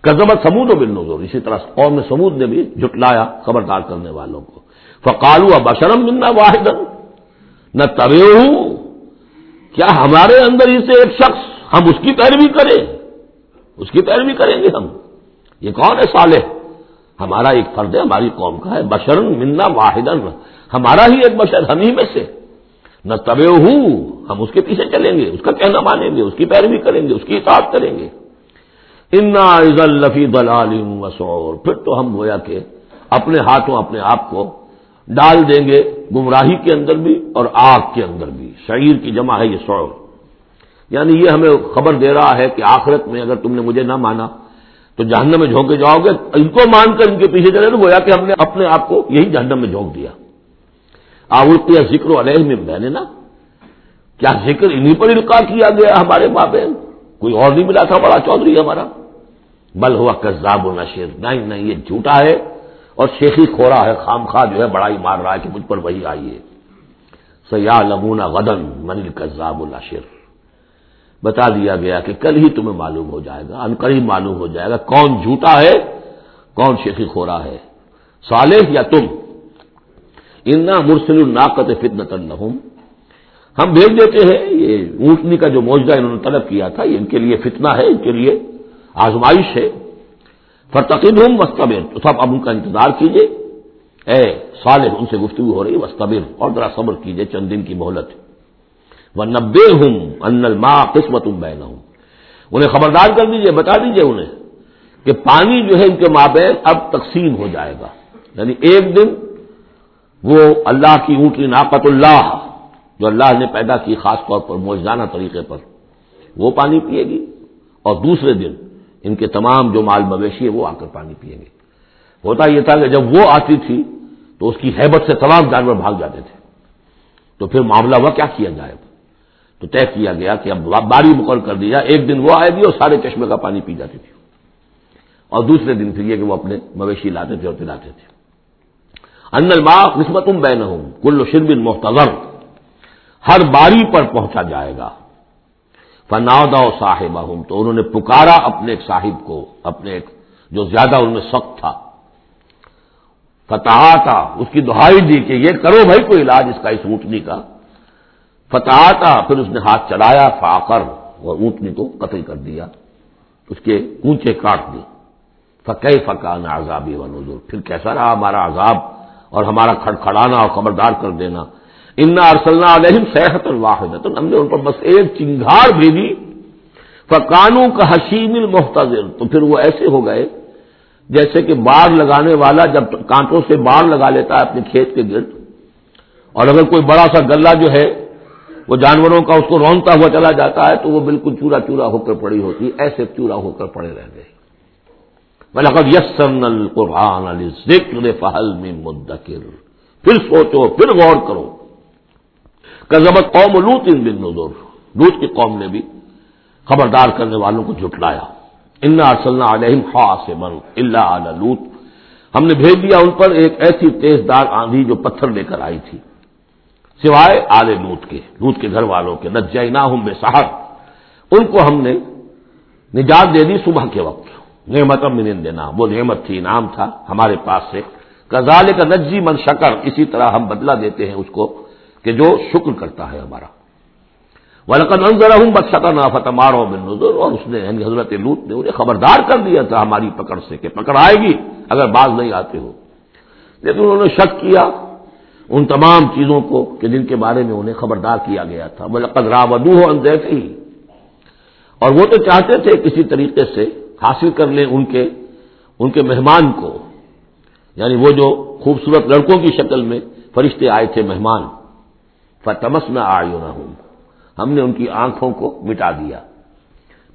کزمت سمود و بن نظور اسی طرح قوم سمود نے بھی جٹلایا خبردار کرنے والوں کو۔ فقالو اب اشرم منا واحد نہ طبی کیا ہمارے اندر ہی سے ایک شخص ہم اس کی پیروی کریں؟ اس کی پیروی کریں گے ہم؟ یہ کون ہے صالح؟ ہمارا ایک فرد ہے، ہماری قوم کا ہے۔ بشرن منا واحد ہمارا ہی ایک بشر، ہم ہی میں سے۔ نہ طبی ہوں ہم اس کے پیچھے چلیں گے، اس کا کہنا مانیں گے، اس کی پیروی کریں گے، اس کی اطاعت کریں گے۔ انا الفی دلال وسور پھر تو ہم گویا کہ اپنے ہاتھوں اپنے آپ کو ڈال دیں گے، گمراہی کے اندر بھی اور آگ کے اندر بھی۔ شعیر کی جمع ہے یہ سور یعنی یہ ہمیں خبر دے رہا ہے کہ آخرت میں اگر تم نے مجھے نہ مانا تو جہنم میں جھونکے جاؤ گے۔ ان کو مان کر ان کے پیچھے چلے تو گویا کہ ہم نے اپنے آپ کو یہی جہنم میں جھونک دیا۔ آوت یا ذکر علیہ میں میں نے نا؟ کیا ذکر انہیں پر القاع کیا گیا ہمارے بابے کوئی اور نہیں ملا تھا، بڑا چودھری ہمارا۔ بل ہوا کزاب و نشیر۔ نہیں نہیں، یہ جھوٹا ہے اور شیخی کھورا ہے خام خواہ جو ہے بڑائی مار رہا ہے کہ مجھ پر وہی آئی ہے سیا لمونا غدن منل کزاب الشر بتا دیا گیا کہ کل ہی تمہیں معلوم ہو جائے گا، ان قریب معلوم ہو جائے گا کون جھوٹا ہے، کون شیخی کھورا ہے۔ صالح یا تم؟ انا مرسل الناقت فتنت الحم ہم بھیج دیتے ہیں، یہ اونٹنی کا جو موجودہ انہوں نے طلب کیا تھا، یہ ان کے لیے فتنہ ہے، ان کے لیے۔ آزمائش ہے۔ فرتقب ہوں وسطبر تو سب اب ان کا انتظار کیجیے اے صالح، ان سے گفتگو ہو رہی وسطبر اور ذرا صبر کیجیے چند دن کی مہلت۔ وہ نبے ہوں ان ماں قسمت ہوں انہیں خبردار کر دیجیے بتا دیجیے انہیں کہ پانی جو ہے ان کے مابین اب تقسیم ہو جائے گا۔ یعنی ایک دن وہ اللہ کی اونٹی ناقت اللہ، جو اللہ نے پیدا کی، خاص طور پر موجانہ طریقے پر، وہ پانی پیے گی۔ اور دوسرے دن ان کے تمام جو مال مویشی ہے وہ آ کر پانی پیئیں گے۔ ہوتا یہ تھا کہ جب وہ آتی تھی تو اس کی حیبت سے تمام جانور بھاگ جاتے تھے۔ تو پھر معاملہ ہوا، کیا کیا جائے؟ تو طے کیا گیا کہ اب باری مقرر کر دیا ایک دن وہ آئے گی اور سارے چشمے کا پانی پی جاتی تھی۔ اور دوسرے دن پھر یہ کہ وہ اپنے مویشی لاتے تھے اور پلاتے تھے۔ ان الماء قسمت بین ہوں کل شربن محتضر ہر باری پر پہنچا جائے گا۔ فنادا صاحب تو انہوں نے پکارا اپنے ایک صاحب کو، اپنے ایک جو زیادہ ان میں سخت تھا۔ فتح تھا اس کی دہائی دی کہ یہ کرو بھائی کوئی علاج اس کا اس اونٹنی کا۔ فتح تھا پھر اس نے ہاتھ چلایا، فاقر، اور اونٹنی کو قتل کر دیا۔ اس کے اونچے کاٹ دی۔ فقہ فقان عذابی و نظر پھر کیسا رہا ہمارا عذاب اور ہمارا کھڑکھڑانا اور خبردار کر دینا؟ انا ارسلنا علیہم صحت الواحد تو ہم نے ان پر بس ایک چنگھاڑ بھیجی۔ فکانوں کا حسین المحتظر۔ تو پھر وہ ایسے ہو گئے جیسے کہ باڑ لگانے والا جب کانٹوں سے باڑ لگا لیتا ہے اپنے کھیت کے گرد۔ اور اگر کوئی بڑا سا گلا جو ہے، وہ جانوروں کا اس کو رونتا ہوا چلا جاتا ہے، تو وہ بالکل چورا چورا ہو کر پڑی ہوتی، ایسے چورا ہو کر پڑے رہ گئے۔ بلکہ یسن القرآن علی ذکر فہل میں مدکر پھر سوچو، پھر غور کرو۔ کزبت قوم لوت ان بن نظور لوت کی قوم نے بھی خبردار کرنے والوں کو جھٹلایا۔ انا ارسلنا علیہم خاص من اللہ علیہ لوت ہم نے بھیج دیا ان پر ایک ایسی تیز دار آندھی جو پتھر لے کر آئی تھی۔ سوائے آل لوت کے۔ لوت کے گھر والوں کے۔ نجینا ہوں بے صاحب ان کو ہم نے نجات دے دی صبح کے وقت۔ نعمت من دینا وہ نعمت تھی، انعام تھا ہمارے پاس سے۔ کزال کا نجی من شکر۔ اسی طرح ہم بدلہ دیتے ہیں اس کو۔ کہ جو شکر کرتا ہے ہمارا۔ ولقن انضر ہوں بد شکر نہ فتح مارو بن نظر اور اس نے یعنی حضرت لوت نے انہیں خبردار کر دیا تھا ہماری پکڑ سے کہ پکڑ آئے گی اگر باز نہیں آتے ہو۔ لیکن انہوں نے شک کیا ان تمام چیزوں کو کہ جن کے بارے میں انہیں خبردار کیا گیا تھا۔ ولقد راودو ہو اور وہ تو چاہتے تھے کسی طریقے سے حاصل کر لیں ان کے ان کے مہمان کو۔ یعنی وہ جو خوبصورت لڑکوں کی شکل میں فرشتے آئے تھے مہمان۔ فتمس میں نہ ہوں ہم نے ان کی آنکھوں کو مٹا دیا۔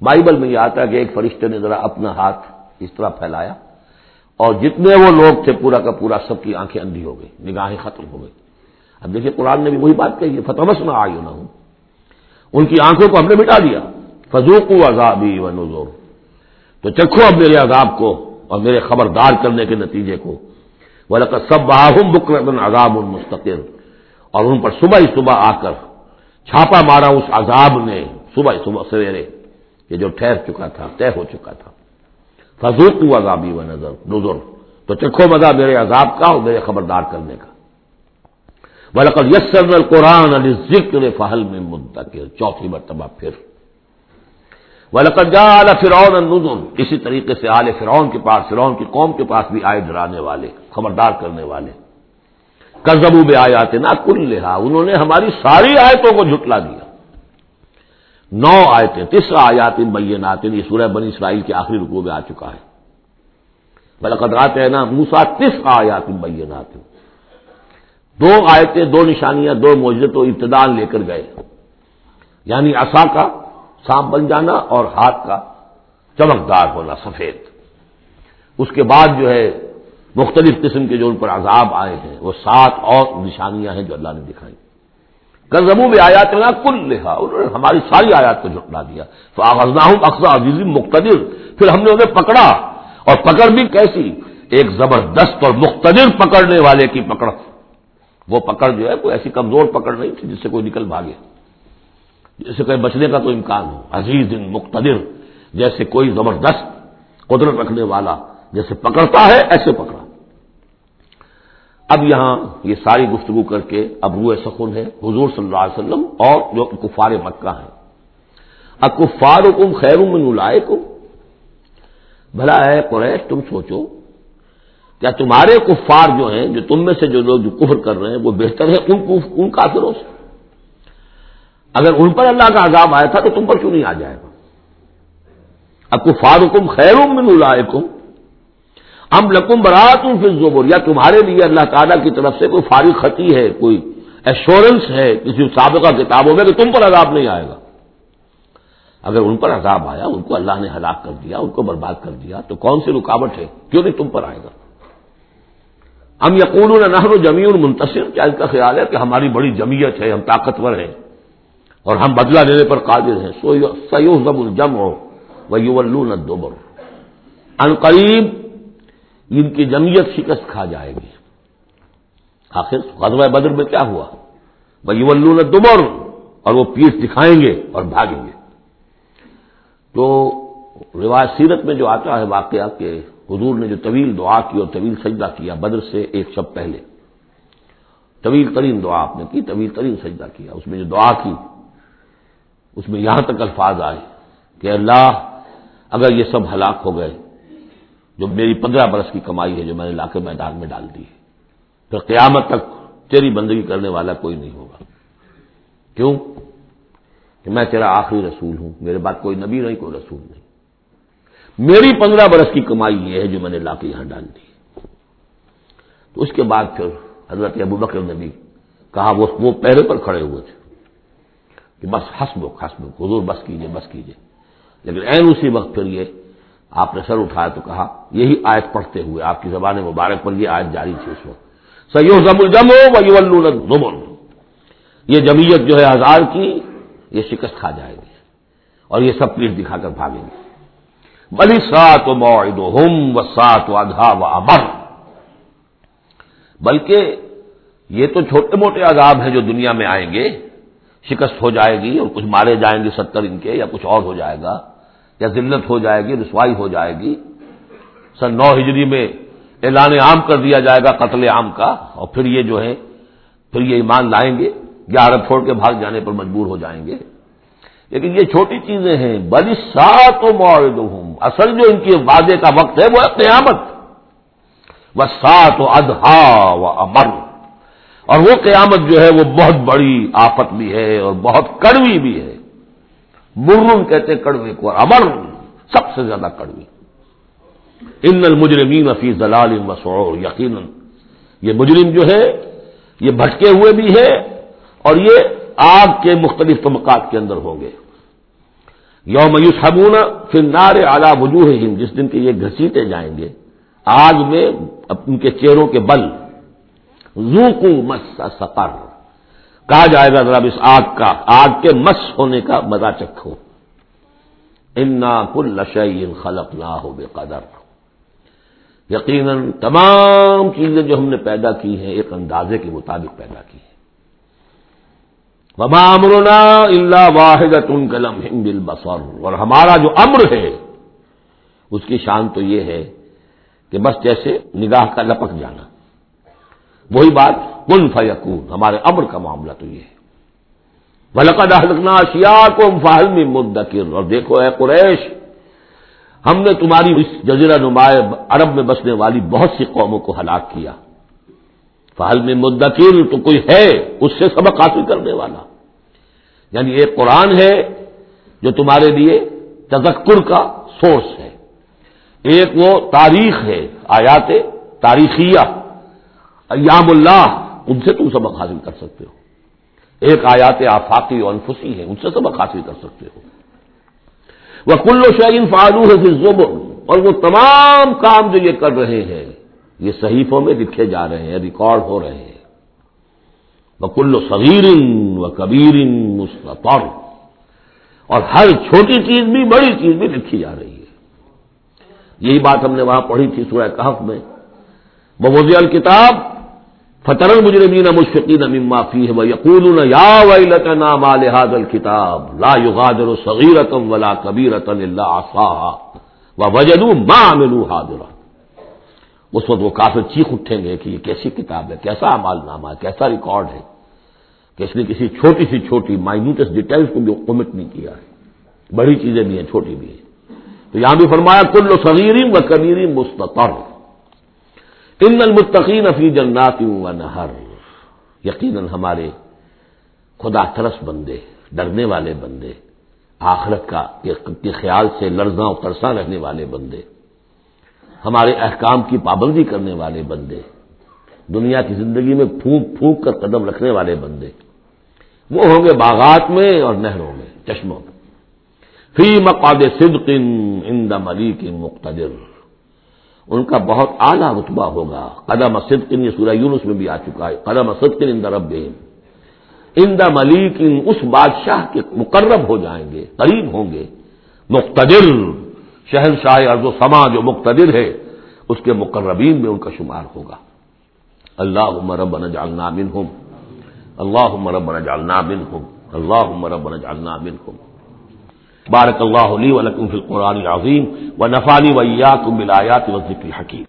بائبل میں یہ آتا ہے کہ ایک فرشتے نے ذرا اپنا ہاتھ اس طرح پھیلایا اور جتنے وہ لوگ تھے پورا کا پورا سب کی آنکھیں اندھی ہو گئی، نگاہیں ختم ہو گئی۔ اب دیکھیے قرآن نے بھی وہی بات کہی ہے فتمس میں آئیو نہ ہوں ان کی آنکھوں کو ہم نے مٹا دیا۔ فضوق عذابی و نظور تو چکھو اب میرے عذاب کو اور میرے خبردار کرنے کے نتیجے کو۔ وہ سب باہم بکر عذاب المستقر اور ان پر صبح ہی صبح آ کر چھاپا مارا اس عذاب نے، صبح ہی صبح، سویرے، یہ جو ٹھہر چکا تھا، طے ہو چکا تھا۔ فضوق عذابی و نظر نظر تو چکھو مزہ میرے عذاب کا اور میرے خبردار کرنے کا۔ بلکل یسر القرآن علی ذکر فہل میں منتقل چوتھی مرتبہ پھر۔ ولقد جا فرعون النذر۔ اسی طریقے سے آل فرعون کے پاس، فرعون کی قوم کے پاس بھی آئے ڈرانے والے، خبردار کرنے والے۔ کزبو بے آیات نا کل لہا انہوں نے ہماری ساری آیتوں کو جھٹلا دیا۔ نو آیتیں، تیسرا آیات بینات یہ سورہ بنی اسرائیل کے آخری رکوع میں آ چکا ہے۔ بلقدرات ہے نا موسا تیس آیات بینات۔ دو آیتیں، دو نشانیاں، دو موجود و ابتدان لے کر گئے۔ یعنی اصا کا سانپ بن جانا اور ہاتھ کا چمکدار ہونا، سفید۔ اس کے بعد جو ہے مختلف قسم کے جو ان پر عذاب آئے ہیں، وہ سات اور نشانیاں ہیں جو اللہ نے دکھائی۔ کل میں آیات نا کل لکھا انہوں نے ہماری ساری آیات کو جھٹلا دیا۔ تو آغذنا ہوں اقسا عزیز مقتدر۔ پھر ہم نے انہیں پکڑا، اور پکڑ بھی کیسی؟ ایک زبردست اور مختلف پکڑنے والے کی پکڑ۔ وہ پکڑ جو ہے کوئی ایسی کمزور پکڑ نہیں تھی جس سے کوئی نکل بھاگے۔ جیسے کہیں بچنے کا تو امکان ہو۔ عزیز، مقتدر، جیسے کوئی زبردست قدرت رکھنے والا جیسے پکڑتا ہے، ایسے پکڑا اب یہاں یہ ساری گفتگو کر کے اب روئے سکون ہے، حضور صلی اللہ علیہ وسلم اور جو کفار مکہ ہیں۔ اکفار حکم خیر من لائے بھلا ہے قریش، تم سوچو۔ کیا تمہارے کفار جو ہیں، جو تم میں سے جو لوگ جو کفر کر رہے ہیں، وہ بہتر ہے ان ان کافروں سے؟ اگر ان پر اللہ کا عذاب آیا تھا تو تم پر کیوں نہیں آ جائے گا؟ اب کفار حکم خیر من الائکم ام لکم برات زبر یا تمہارے لیے اللہ تعالیٰ کی طرف سے کوئی فارغ خطی ہے، کوئی ایشورنس ہے کسی سابقہ کتابوں میں کہ تم پر عذاب نہیں آئے گا۔ اگر ان پر عذاب آیا، ان کو اللہ نے ہلاک کر دیا، ان کو برباد کر دیا، تو کون سی رکاوٹ ہے؟ کیوں نہیں تم پر آئے گا؟ ہم یقون نہر و جمی منتصر، کیا اس کا خیال ہے کہ ہماری بڑی جمیت ہے، ہم طاقتور ہیں اور ہم بدلہ لینے پر قادر ہیں۔ سیو زب الجم ہو وہ یو ان قریب ان کی جمیت شکست کھا جائے گی۔ آخر غزوہ بدر میں کیا ہوا؟ وہ یو اور وہ پیٹ دکھائیں گے اور بھاگیں گے۔ تو رواج سیرت میں جو آتا ہے واقعہ کہ حضور نے جو طویل دعا کی اور طویل سجدہ کیا بدر سے ایک شب پہلے۔ طویل ترین دعا آپ نے کی، طویل ترین سجدہ کیا۔ اس میں جو دعا کی، اس میں یہاں تک الفاظ آئے کہ اللہ، اگر یہ سب ہلاک ہو گئے جو میری پندرہ برس کی کمائی ہے جو میں نے لا کے میدان میں ڈال دی ہے۔ پھر قیامت تک تیری بندگی کرنے والا کوئی نہیں ہوگا۔ کیوں؟ کہ میں تیرا آخری رسول ہوں۔ میرے بعد کوئی نبی نہیں، کوئی رسول نہیں۔ میری پندرہ برس کی کمائی یہ ہے جو میں نے لا کے یہاں ڈال دی۔ تو اس کے بعد پھر حضرت ابو بکر نے بھی کہا، وہ پہرے پر کھڑے ہوئے تھے کہ بس حسب حسب حضور بس کیجیے بس کیجیے۔ لیکن این اسی وقت پھر یہ آپ نے سر اٹھایا تو کہا، یہی آیت پڑھتے ہوئے آپ کی زبان مبارک پر یہ آیت جاری تھی اس وقت۔ سیو زم الجم ہو یہ جمیت جو ہے ہزار کی، یہ شکست کھا جائے گی اور یہ سب پیٹ دکھا کر بھاگیں گے۔ بلی سات و و سات و ادھا و امر بلکہ یہ تو چھوٹے موٹے عذاب ہیں جو دنیا میں آئیں گے، شکست ہو جائے گی اور کچھ مارے جائیں گے ستر ان کے یا کچھ اور ہو جائے گا۔ یا ذلت ہو جائے گی، رسوائی ہو جائے گی۔ سن نو ہجری میں اعلان عام کر دیا جائے گا قتل عام کا اور پھر یہ جو ہے، پھر یہ ایمان لائیں گے۔ گیارہ چھوڑ کے بھاگ جانے پر مجبور ہو جائیں گے۔ لیکن یہ چھوٹی چیزیں ہیں۔ بڑی سات و معاہد ہوں اصل جو ان کی وعدے کا وقت ہے، وہ ہے قیامت۔ وہ سات و ادہا و امر۔ اور وہ قیامت جو ہے، وہ بہت بڑی آفت بھی ہے اور بہت کڑوی بھی ہے۔ مرن کہتے کڑوے کو اور امر، سب سے زیادہ کڑوی ان المجرمین فی دلال مسور یقیناً۔ یہ مجرم جو ہے، یہ بھٹکے ہوئے بھی ہے اور یہ آگ کے مختلف طبقات کے اندر ہوں گے۔ یوم یوسمون پھر نار اعلی وجوہ جس دن کے یہ گھسیٹے جائیں گے، آگ میں ان کے چہروں کے بل۔ زو مس سقر۔ کہا جائے گا ذرا اس آگ کا، آگ کے مس ہونے کا مزہ چکھو۔ انا کل لشعین خلق نہ ہو بے قدر یقیناً تمام چیزیں جو ہم نے پیدا کی ہیں، ایک اندازے کے مطابق پیدا کی ہیں۔ وما امرنا اللہ واحد ان قلم ہند بسور اور ہمارا جو امر ہے، اس کی شان تو یہ ہے کہ بس جیسے نگاہ کا لپک جانا۔ وہی بات کن فیقون ہمارے امر کا معاملہ تو یہ ہے۔ بلکہ ڈالکنا شیا کو فاہل میں مدکر اور دیکھو اے قریش، ہم نے تمہاری اس جزیرہ نمایاں عرب میں بسنے والی بہت سی قوموں کو ہلاک کیا۔ فہل میں مدکر تو کوئی ہے اس سے سبق حاصل کرنے والا۔ یعنی ایک قرآن ہے جو تمہارے لیے تذکر کا سورس ہے۔ ایک وہ تاریخ ہے، آیات تاریخیہ۔ ایام اللہ ان سے تم سبق حاصل کر سکتے ہو۔ ایک آیات آفاقی اور انفسی ہے، ان سے سبق حاصل کر سکتے ہو۔ وہ کلو شعین فالو ہے پھر اور وہ تمام کام جو یہ کر رہے ہیں، یہ صحیفوں میں لکھے جا رہے ہیں، ریکارڈ ہو رہے ہیں۔ وہ کلو صغیر و کبیر اور ہر چھوٹی چیز بھی، بڑی چیز بھی لکھی جا رہی ہے۔ یہی بات ہم نے وہاں پڑھی تھی سورہ کہف میں۔ بوزی الکتاب فتر المجرمین مشفقین مما فی ہے وہ یا ویلتنا ما لهذا الكتاب لا يغادر صغيرة ولا كبيرة الا عصاها ووجدوا ما عملوا حاضرا اس وقت وہ کافر چیخ اٹھیں گے کہ یہ کیسی کتاب ہے، کیسا عمال نامہ ہے، کیسا ریکارڈ ہے کہ اس نے کسی چھوٹی سی چھوٹی مائنوٹس ڈیٹیلس کو بھی کمٹ نہیں کیا ہے۔ بڑی چیزیں بھی ہیں، چھوٹی بھی ہیں۔ تو یہاں بھی فرمایا، کل صغیریم و کبیریم مستقر ان المتقین فی جنات و نہر۔ یقیناً ہمارے خدا ترس بندے، ڈرنے والے بندے، آخرت کا کے خیال سے لرزاں و ترساں رہنے والے بندے، ہمارے احکام کی پابندی کرنے والے بندے، دنیا کی زندگی میں پھونک پھونک کر قدم رکھنے والے بندے۔ وہ ہوں گے باغات میں اور نہروں میں، چشموں میں۔ فی مقاد صدق ان ملیک مقتدر۔ ان کا بہت اعلیٰ رتبہ ہوگا۔ قدم صدق یہ سورہ یونس میں بھی آ چکا ہے۔ قدم صدق ان رب ان دا ملیک اس بادشاہ کے مقرب ہو جائیں گے، قریب ہوں گے۔ مقتدر، شہنشاہ ارض و سما جو مقتدر ہے، اس کے مقربین میں ان کا شمار ہوگا۔ اللہ رب جالنا بن ہوں اللہ رب جالنا بن ہوں اللہ رب جالنا بن ہوں بارک اللہ علی ولکم فی القرآن العظیم و نفانی ویات ملایات و ذکر حکیم